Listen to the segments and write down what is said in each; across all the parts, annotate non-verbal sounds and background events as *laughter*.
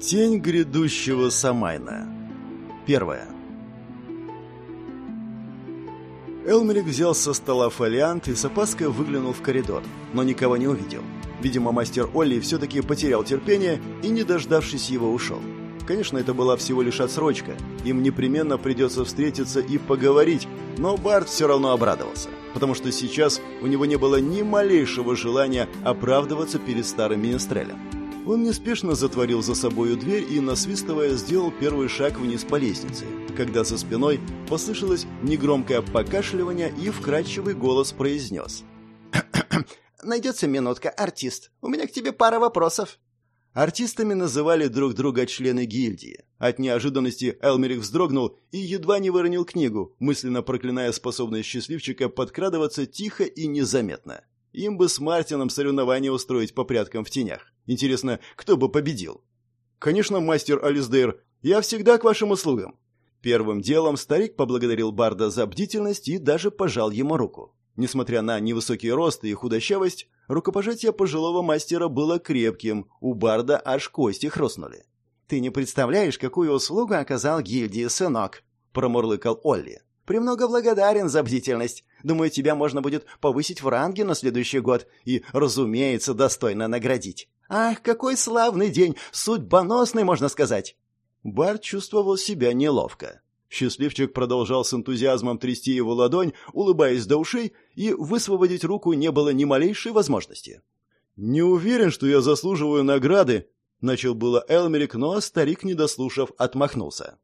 Тень грядущего Самайна. Первое. Элмерик взял со стола фолиант и с опаской выглянул в коридор, но никого не увидел. Видимо, мастер Олли все-таки потерял терпение и, не дождавшись его, ушел. Конечно, это была всего лишь отсрочка. Им непременно придется встретиться и поговорить, но Барт все равно обрадовался, потому что сейчас у него не было ни малейшего желания оправдываться перед старым министрелем. Он неспешно затворил за собою дверь и, насвистывая, сделал первый шаг вниз по лестнице, когда за спиной послышалось негромкое покашливание и вкрадчивый голос произнес. «Найдется минутка, артист. У меня к тебе пара вопросов». Артистами называли друг друга члены гильдии. От неожиданности Элмерик вздрогнул и едва не выронил книгу, мысленно проклиная способность счастливчика подкрадываться тихо и незаметно. Им бы с Мартином соревнование устроить по пряткам в тенях. Интересно, кто бы победил? Конечно, мастер Алисдейр, я всегда к вашим услугам. Первым делом старик поблагодарил Барда за бдительность и даже пожал ему руку. Несмотря на невысокий рост и худощавость, рукопожатие пожилого мастера было крепким, у Барда аж кости хрустнули. «Ты не представляешь, какую услугу оказал гильдии, сынок!» — промурлыкал Олли. «Премного благодарен за бдительность. Думаю, тебя можно будет повысить в ранге на следующий год и, разумеется, достойно наградить. Ах, какой славный день! Судьбоносный, можно сказать!» Барт чувствовал себя неловко. Счастливчик продолжал с энтузиазмом трясти его ладонь, улыбаясь до ушей, и высвободить руку не было ни малейшей возможности. «Не уверен, что я заслуживаю награды», — начал было Элмерик, но старик, не дослушав, отмахнулся.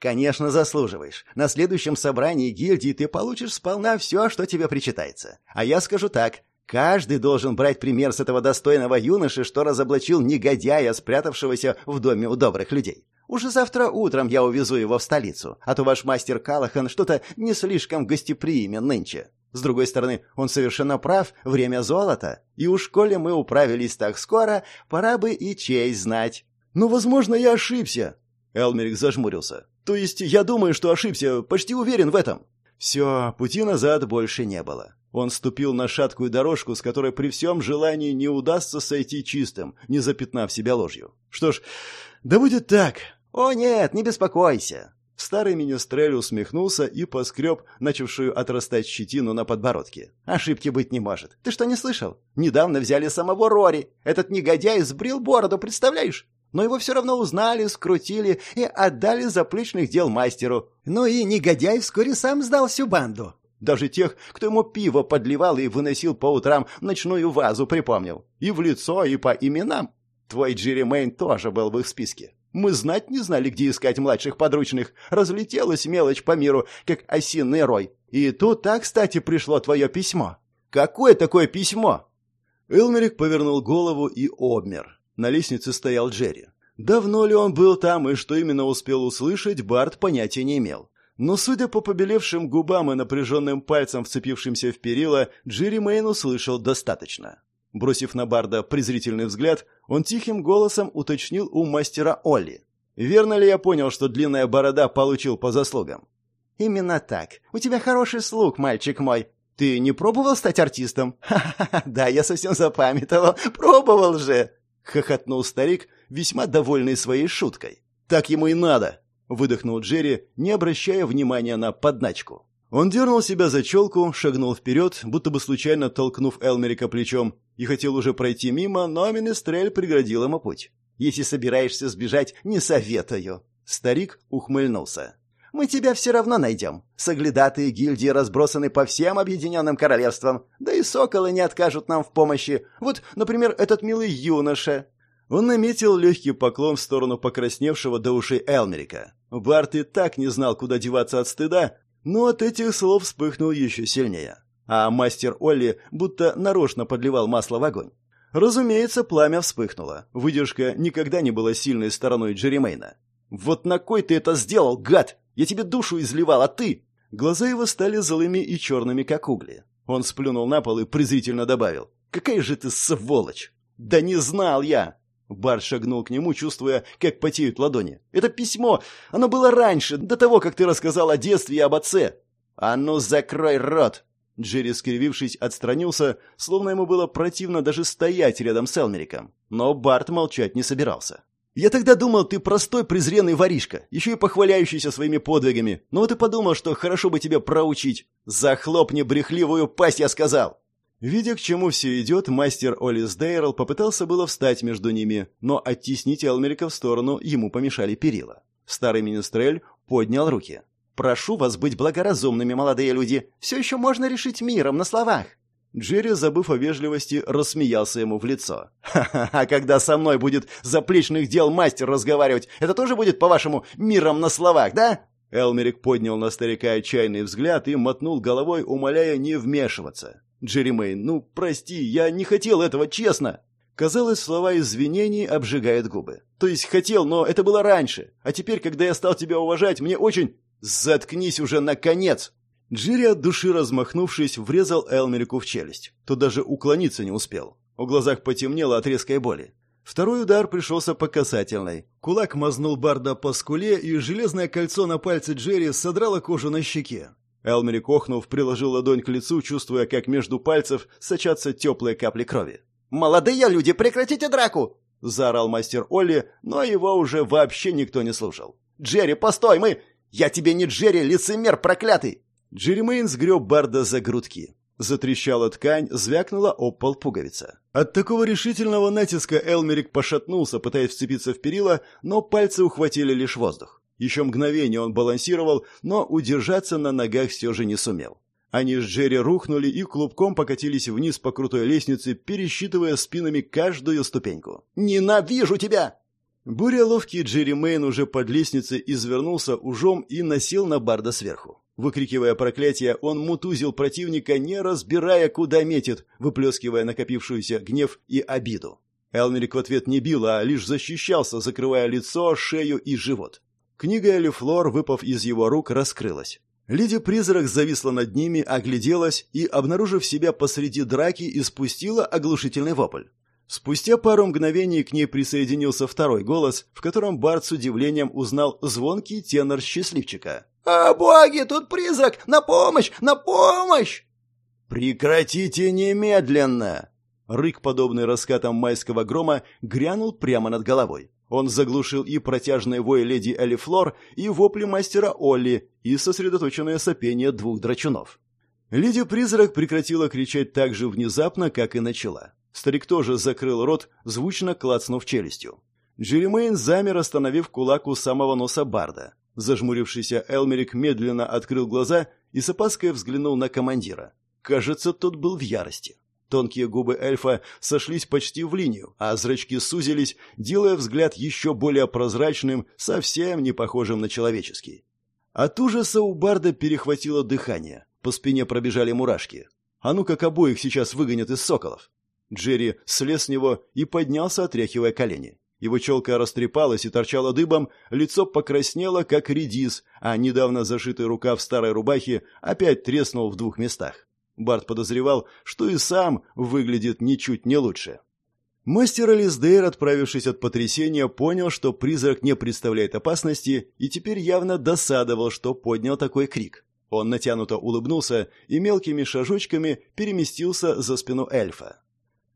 «Конечно, заслуживаешь. На следующем собрании гильдии ты получишь сполна все, что тебе причитается. А я скажу так, Каждый должен брать пример с этого достойного юноши, что разоблачил негодяя, спрятавшегося в доме у добрых людей. Уже завтра утром я увезу его в столицу, а то ваш мастер Калахан что-то не слишком гостеприимен нынче. С другой стороны, он совершенно прав, время золота. И уж коли мы управились так скоро, пора бы и честь знать. «Ну, возможно, я ошибся. Элмерик зажмурился. То есть, я думаю, что ошибся, почти уверен в этом. Все, пути назад больше не было. Он ступил на шаткую дорожку, с которой при всем желании не удастся сойти чистым, не запятнав себя ложью. Что ж, да будет так. О нет, не беспокойся. Старый министрель усмехнулся и поскреб начавшую отрастать щетину на подбородке. Ошибки быть не может. Ты что, не слышал? Недавно взяли самого Рори. Этот негодяй сбрил бороду, представляешь? Но его все равно узнали, скрутили и отдали заплечных дел мастеру. Ну и негодяй вскоре сам сдал всю банду. Даже тех, кто ему пиво подливал и выносил по утрам ночную вазу, припомнил. И в лицо, и по именам. Твой Джерри Мэйн тоже был в их списке. Мы знать не знали, где искать младших подручных. Разлетелась мелочь по миру, как осиный рой. И тут так, кстати, пришло твое письмо. Какое такое письмо? Элмерик повернул голову и обмер. На лестнице стоял Джерри. Давно ли он был там и что именно успел услышать, Барт понятия не имел. Но, судя по побелевшим губам и напряженным пальцам, вцепившимся в перила, Джерри Мэйн услышал достаточно. Бросив на Барда презрительный взгляд, он тихим голосом уточнил у мастера Олли. «Верно ли я понял, что длинная борода получил по заслугам?» «Именно так. У тебя хороший слух, мальчик мой. Ты не пробовал стать артистом?» *laughs* «Ха-ха-ха, да, я совсем запамятовал. Пробовал же!» — хохотнул старик, весьма довольный своей шуткой. «Так ему и надо!» выдохнул Джерри, не обращая внимания на подначку. Он дернул себя за челку, шагнул вперед, будто бы случайно толкнув Элмерика плечом, и хотел уже пройти мимо, но Менестрель преградил ему путь. «Если собираешься сбежать, не советую». Старик ухмыльнулся. «Мы тебя все равно найдем. Соглядатые гильдии разбросаны по всем объединенным королевствам. Да и соколы не откажут нам в помощи. Вот, например, этот милый юноша. Он наметил легкий поклон в сторону покрасневшего до ушей Элмерика. Барт и так не знал, куда деваться от стыда, но от этих слов вспыхнул еще сильнее. А мастер Олли будто нарочно подливал масло в огонь. Разумеется, пламя вспыхнуло. Выдержка никогда не была сильной стороной Джеремейна. «Вот на кой ты это сделал, гад? Я тебе душу изливал, а ты...» Глаза его стали злыми и черными, как угли. Он сплюнул на пол и презрительно добавил. «Какая же ты сволочь!» «Да не знал я!» Бар шагнул к нему, чувствуя, как потеют ладони. «Это письмо! Оно было раньше, до того, как ты рассказал о детстве и об отце!» «А ну, закрой рот!» Джерри, скривившись, отстранился, словно ему было противно даже стоять рядом с Элмериком. Но Барт молчать не собирался. Я тогда думал, ты простой презренный воришка, еще и похваляющийся своими подвигами. Ну вот и подумал, что хорошо бы тебе проучить. Захлопни брехливую пасть, я сказал!» Видя, к чему все идет, мастер Олис Дейрл попытался было встать между ними, но оттеснить Элмерика в сторону ему помешали перила. Старый министрель поднял руки. «Прошу вас быть благоразумными, молодые люди. Все еще можно решить миром на словах». Джерри, забыв о вежливости, рассмеялся ему в лицо. «Ха-ха, а когда со мной будет заплечных дел мастер разговаривать, это тоже будет, по-вашему, миром на словах, да?» Элмерик поднял на старика отчаянный взгляд и мотнул головой, умоляя не вмешиваться. «Джерри ну, прости, я не хотел этого, честно!» Казалось, слова извинений обжигают губы. «То есть хотел, но это было раньше. А теперь, когда я стал тебя уважать, мне очень...» «Заткнись уже, наконец!» Джири от души размахнувшись, врезал Элмерику в челюсть. Тот даже уклониться не успел. В глазах потемнело от резкой боли. Второй удар пришелся по касательной. Кулак мазнул Барда по скуле, и железное кольцо на пальце Джерри содрало кожу на щеке. Элмерик, охнув, приложил ладонь к лицу, чувствуя, как между пальцев сочатся теплые капли крови. «Молодые люди, прекратите драку!» — заорал мастер Олли, но его уже вообще никто не слушал. «Джерри, постой, мы... Я тебе не Джерри, лицемер проклятый!» Джеремейн сгреб Барда за грудки. Затрещала ткань, звякнула об пол пуговица. От такого решительного натиска Элмерик пошатнулся, пытаясь вцепиться в перила, но пальцы ухватили лишь воздух. Еще мгновение он балансировал, но удержаться на ногах все же не сумел. Они с Джерри рухнули и клубком покатились вниз по крутой лестнице, пересчитывая спинами каждую ступеньку. «Ненавижу тебя!» Буря ловкий Джерри Мэйн уже под лестницей извернулся ужом и носил на Барда сверху. Выкрикивая проклятие, он мутузил противника, не разбирая, куда метит, выплескивая накопившуюся гнев и обиду. Элмерик в ответ не бил, а лишь защищался, закрывая лицо, шею и живот. Книга Элифлор, выпав из его рук, раскрылась. Леди-призрак зависла над ними, огляделась и, обнаружив себя посреди драки, испустила оглушительный вопль. Спустя пару мгновений к ней присоединился второй голос, в котором Барт с удивлением узнал звонкий тенор счастливчика. «О, боги, тут призрак! На помощь! На помощь!» «Прекратите немедленно!» Рык, подобный раскатам майского грома, грянул прямо над головой. Он заглушил и протяжный вой леди Элифлор, и вопли мастера Олли, и сосредоточенное сопение двух драчунов. Леди-призрак прекратила кричать так же внезапно, как и начала. Старик тоже закрыл рот, звучно клацнув челюстью. Джеремейн замер, остановив кулак у самого носа Барда. Зажмурившийся Элмерик медленно открыл глаза и с опаской взглянул на командира. Кажется, тот был в ярости. Тонкие губы эльфа сошлись почти в линию, а зрачки сузились, делая взгляд еще более прозрачным, совсем не похожим на человеческий. От ужаса у Барда перехватило дыхание. По спине пробежали мурашки. А ну как обоих сейчас выгонят из соколов. Джерри слез с него и поднялся, отряхивая колени. Его челка растрепалась и торчала дыбом, лицо покраснело, как редис, а недавно зашитый рукав старой рубахи опять треснул в двух местах. Барт подозревал, что и сам выглядит ничуть не лучше. Мастер Элисдейр, отправившись от потрясения, понял, что призрак не представляет опасности, и теперь явно досадовал, что поднял такой крик. Он натянуто улыбнулся и мелкими шажочками переместился за спину эльфа.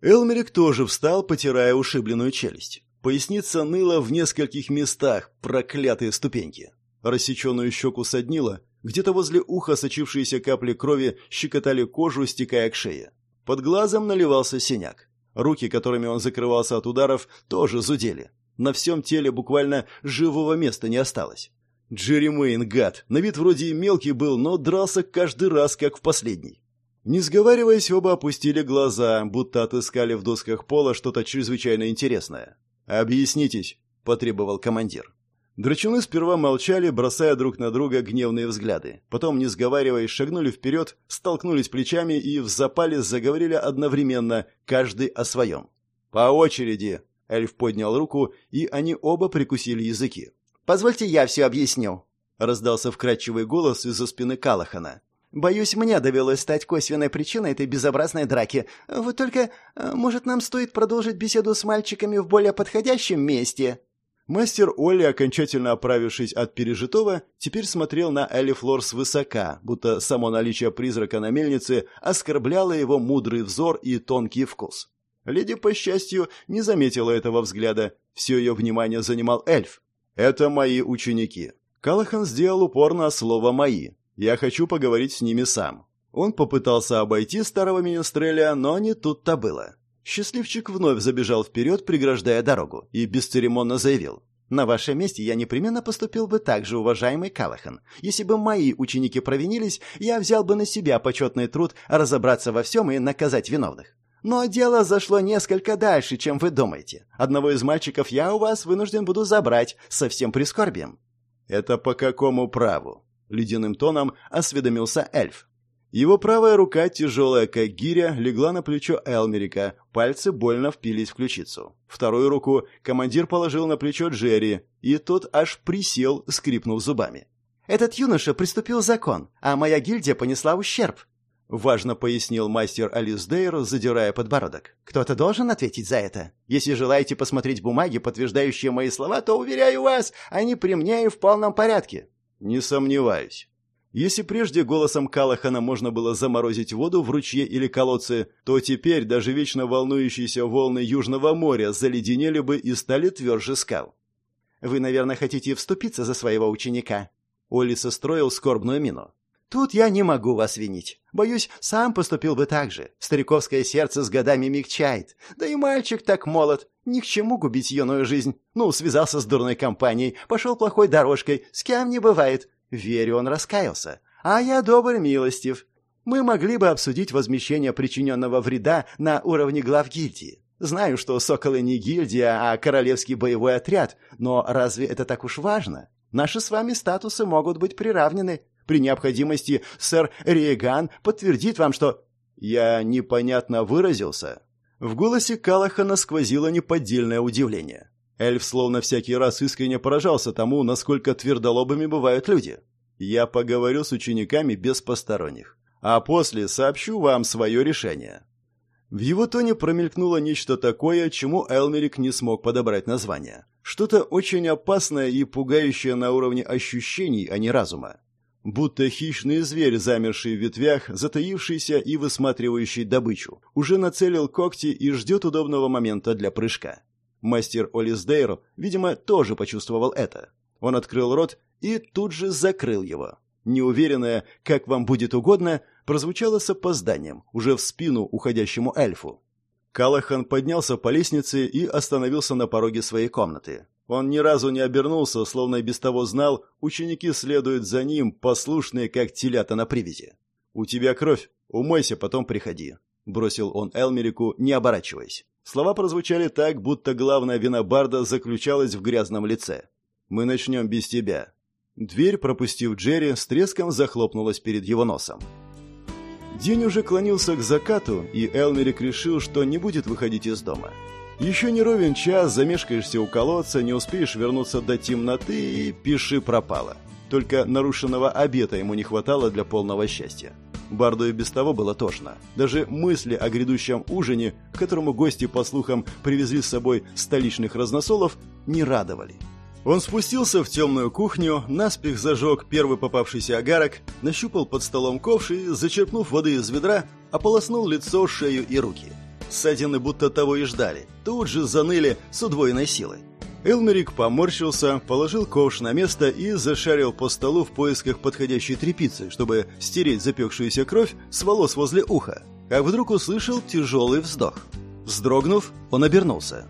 Элмерик тоже встал, потирая ушибленную челюсть. Поясница ныла в нескольких местах, проклятые ступеньки. Рассеченную щеку соднило, где-то возле уха сочившиеся капли крови щекотали кожу, стекая к шее. Под глазом наливался синяк. Руки, которыми он закрывался от ударов, тоже зудели. На всем теле буквально живого места не осталось. Джерри Мэйн, гад, на вид вроде и мелкий был, но дрался каждый раз, как в последний. Не сговариваясь, оба опустили глаза, будто отыскали в досках пола что-то чрезвычайно интересное. «Объяснитесь», — потребовал командир. Драчуны сперва молчали, бросая друг на друга гневные взгляды. Потом, не сговариваясь, шагнули вперед, столкнулись плечами и в запале заговорили одновременно, каждый о своем. «По очереди!» — эльф поднял руку, и они оба прикусили языки. «Позвольте я все объясню», — раздался вкрадчивый голос из-за спины Калахана. Боюсь, мне довелось стать косвенной причиной этой безобразной драки. Вот только, э, может, нам стоит продолжить беседу с мальчиками в более подходящем месте?» Мастер Олли, окончательно оправившись от пережитого, теперь смотрел на Элли Флор свысока, будто само наличие призрака на мельнице оскорбляло его мудрый взор и тонкий вкус. Леди, по счастью, не заметила этого взгляда. Все ее внимание занимал эльф. «Это мои ученики». Калахан сделал упор на слово «мои». «Я хочу поговорить с ними сам». Он попытался обойти старого министреля, но не тут-то было. Счастливчик вновь забежал вперед, преграждая дорогу, и бесцеремонно заявил. «На вашем месте я непременно поступил бы так же, уважаемый Калахан. Если бы мои ученики провинились, я взял бы на себя почетный труд разобраться во всем и наказать виновных. Но дело зашло несколько дальше, чем вы думаете. Одного из мальчиков я у вас вынужден буду забрать со всем прискорбием». «Это по какому праву?» — ледяным тоном осведомился эльф. Его правая рука, тяжелая как гиря, легла на плечо Элмерика, пальцы больно впились в ключицу. Вторую руку командир положил на плечо Джерри, и тот аж присел, скрипнув зубами. «Этот юноша приступил закон, а моя гильдия понесла ущерб», — важно пояснил мастер Алис Дейр, задирая подбородок. «Кто-то должен ответить за это. Если желаете посмотреть бумаги, подтверждающие мои слова, то, уверяю вас, они при мне и в полном порядке». «Не сомневаюсь». Если прежде голосом Калахана можно было заморозить воду в ручье или колодце, то теперь даже вечно волнующиеся волны Южного моря заледенели бы и стали тверже скал. «Вы, наверное, хотите вступиться за своего ученика?» Оли состроил скорбную мину. «Тут я не могу вас винить. Боюсь, сам поступил бы так же. Стариковское сердце с годами мягчает. Да и мальчик так молод. Ни к чему губить юную жизнь. Ну, связался с дурной компанией, пошел плохой дорожкой. С кем не бывает. Верю, он раскаялся. А я добр милостив. Мы могли бы обсудить возмещение причиненного вреда на уровне глав гильдии. Знаю, что «Соколы» не гильдия, а королевский боевой отряд, но разве это так уж важно? Наши с вами статусы могут быть приравнены. При необходимости сэр Риеган подтвердит вам, что... Я непонятно выразился. В голосе Калахана сквозило неподдельное удивление. Эльф словно всякий раз искренне поражался тому, насколько твердолобыми бывают люди. «Я поговорю с учениками без посторонних, а после сообщу вам свое решение». В его тоне промелькнуло нечто такое, чему Элмерик не смог подобрать название. Что-то очень опасное и пугающее на уровне ощущений, а не разума. Будто хищный зверь, замерший в ветвях, затаившийся и высматривающий добычу, уже нацелил когти и ждет удобного момента для прыжка. Мастер Олисдейр, видимо, тоже почувствовал это. Он открыл рот и тут же закрыл его. Неуверенное «как вам будет угодно» прозвучало с опозданием, уже в спину уходящему эльфу. Калахан поднялся по лестнице и остановился на пороге своей комнаты. Он ни разу не обернулся, словно и без того знал, ученики следуют за ним, послушные, как телята на привязи. «У тебя кровь, умойся, потом приходи», — бросил он Элмерику, не оборачиваясь. Слова прозвучали так, будто главная вина Барда заключалась в грязном лице. «Мы начнем без тебя». Дверь, пропустив Джерри, с треском захлопнулась перед его носом. День уже клонился к закату, и Элмерик решил, что не будет выходить из дома. Еще не ровен час, замешкаешься у колодца, не успеешь вернуться до темноты, и пиши пропало. Только нарушенного обета ему не хватало для полного счастья. Барду и без того было тошно. Даже мысли о грядущем ужине, к которому гости, по слухам, привезли с собой столичных разносолов, не радовали. Он спустился в темную кухню, наспех зажег первый попавшийся огарок, нащупал под столом ковш и, зачерпнув воды из ведра, ополоснул лицо, шею и руки. Ссадины будто того и ждали, тут же заныли с удвоенной силой. Элмерик поморщился, положил ковш на место и зашарил по столу в поисках подходящей тряпицы, чтобы стереть запекшуюся кровь с волос возле уха. Как вдруг услышал тяжелый вздох. Вздрогнув, он обернулся.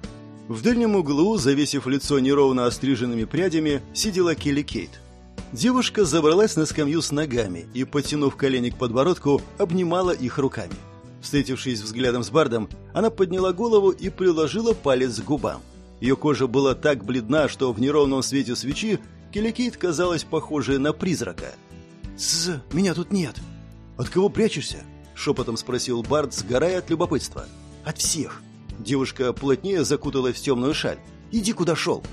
В дальнем углу, завесив лицо неровно остриженными прядями, сидела Келли Кейт. Девушка забралась на скамью с ногами и, потянув колени к подбородку, обнимала их руками. Встретившись взглядом с Бардом, она подняла голову и приложила палец к губам. Ее кожа была так бледна, что в неровном свете свечи Келикейт казалась похожей на призрака. «Тсс, меня тут нет!» «От кого прячешься?» — шепотом спросил Барт, сгорая от любопытства. «От всех!» Девушка плотнее закуталась в темную шаль. «Иди, куда шел!»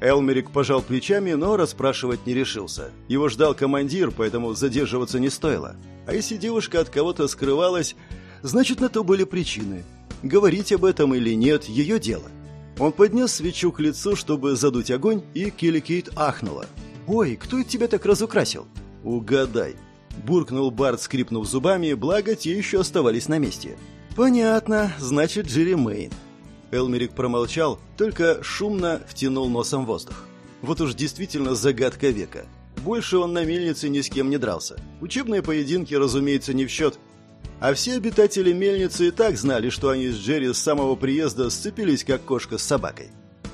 Элмерик пожал плечами, но расспрашивать не решился. Его ждал командир, поэтому задерживаться не стоило. А если девушка от кого-то скрывалась, значит, на то были причины. Говорить об этом или нет – ее дело. Он поднес свечу к лицу, чтобы задуть огонь, и Келли ахнула. «Ой, кто это тебя так разукрасил?» «Угадай!» Буркнул Барт, скрипнув зубами, благо те еще оставались на месте. «Понятно, значит, Джерри Мэйн». Элмерик промолчал, только шумно втянул носом воздух. Вот уж действительно загадка века. Больше он на мельнице ни с кем не дрался. Учебные поединки, разумеется, не в счет. А все обитатели мельницы и так знали, что они с Джерри с самого приезда сцепились, как кошка с собакой.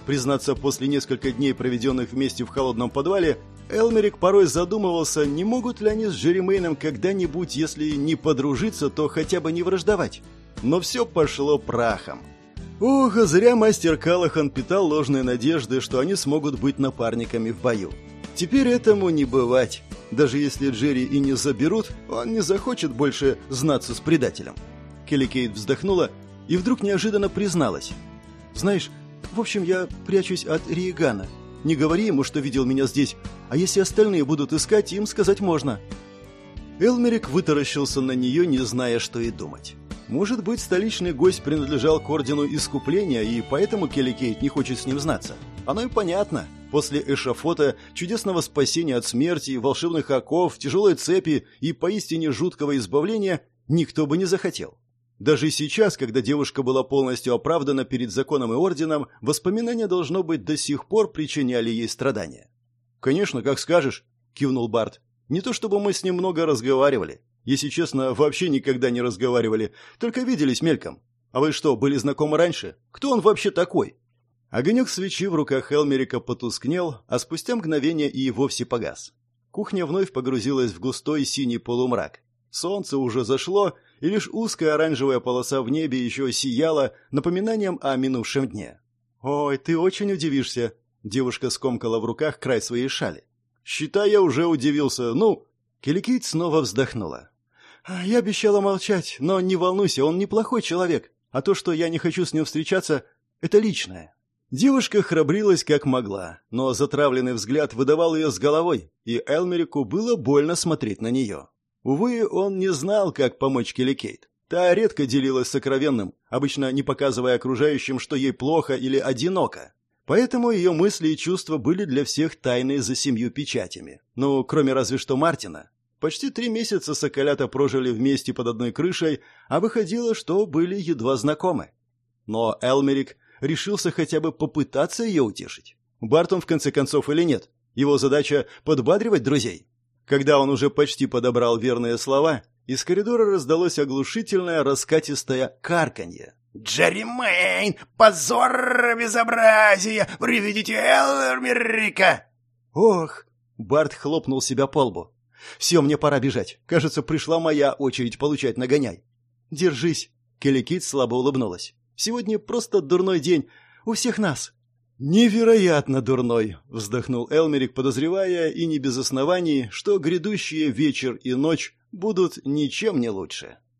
Признаться, после нескольких дней, проведенных вместе в холодном подвале, Элмерик порой задумывался, не могут ли они с Джерри Мэйном когда-нибудь, если не подружиться, то хотя бы не враждовать. Но все пошло прахом. Ох, зря мастер Калахан питал ложные надежды, что они смогут быть напарниками в бою. Теперь этому не бывать. Даже если Джерри и не заберут, он не захочет больше знаться с предателем. Келли Кейт вздохнула и вдруг неожиданно призналась. «Знаешь, в общем, я прячусь от Риегана. Не говори ему, что видел меня здесь, а если остальные будут искать, им сказать можно». Элмерик вытаращился на нее, не зная, что и думать. Может быть, столичный гость принадлежал к Ордену Искупления, и поэтому Келли Кейт не хочет с ним знаться. Оно и понятно. После эшафота, чудесного спасения от смерти, волшебных оков, тяжелой цепи и поистине жуткого избавления никто бы не захотел. Даже сейчас, когда девушка была полностью оправдана перед законом и орденом, воспоминания, должно быть, до сих пор причиняли ей страдания. «Конечно, как скажешь», — кивнул Барт. «Не то чтобы мы с ним много разговаривали. Если честно, вообще никогда не разговаривали, только виделись мельком. А вы что, были знакомы раньше? Кто он вообще такой?» Огонек свечи в руках Элмерика потускнел, а спустя мгновение и вовсе погас. Кухня вновь погрузилась в густой синий полумрак. Солнце уже зашло, и лишь узкая оранжевая полоса в небе еще сияла напоминанием о минувшем дне. «Ой, ты очень удивишься!» Девушка скомкала в руках край своей шали. «Считай, я уже удивился. Ну...» Келикит снова вздохнула. «А, «Я обещала молчать, но не волнуйся, он неплохой человек. А то, что я не хочу с ним встречаться, это личное. Девушка храбрилась как могла, но затравленный взгляд выдавал ее с головой, и Элмерику было больно смотреть на нее. Увы, он не знал, как помочь Келли Кейт. Та редко делилась сокровенным, обычно не показывая окружающим, что ей плохо или одиноко. Поэтому ее мысли и чувства были для всех тайны за семью печатями. Ну, кроме разве что Мартина. Почти три месяца соколята прожили вместе под одной крышей, а выходило, что были едва знакомы. Но Элмерик решился хотя бы попытаться ее утешить. Бартон в конце концов или нет? Его задача — подбадривать друзей. Когда он уже почти подобрал верные слова, из коридора раздалось оглушительное раскатистое карканье. «Джерри Мэйн! Позор безобразия! Вы видите Элмерика!» «Ох!» — Барт хлопнул себя по лбу. «Все, мне пора бежать. Кажется, пришла моя очередь получать нагоняй». «Держись!» — Келли слабо улыбнулась. Сегодня просто дурной день. У всех нас». «Невероятно дурной», — вздохнул Элмерик, подозревая, и не без оснований, что грядущие вечер и ночь будут ничем не лучше.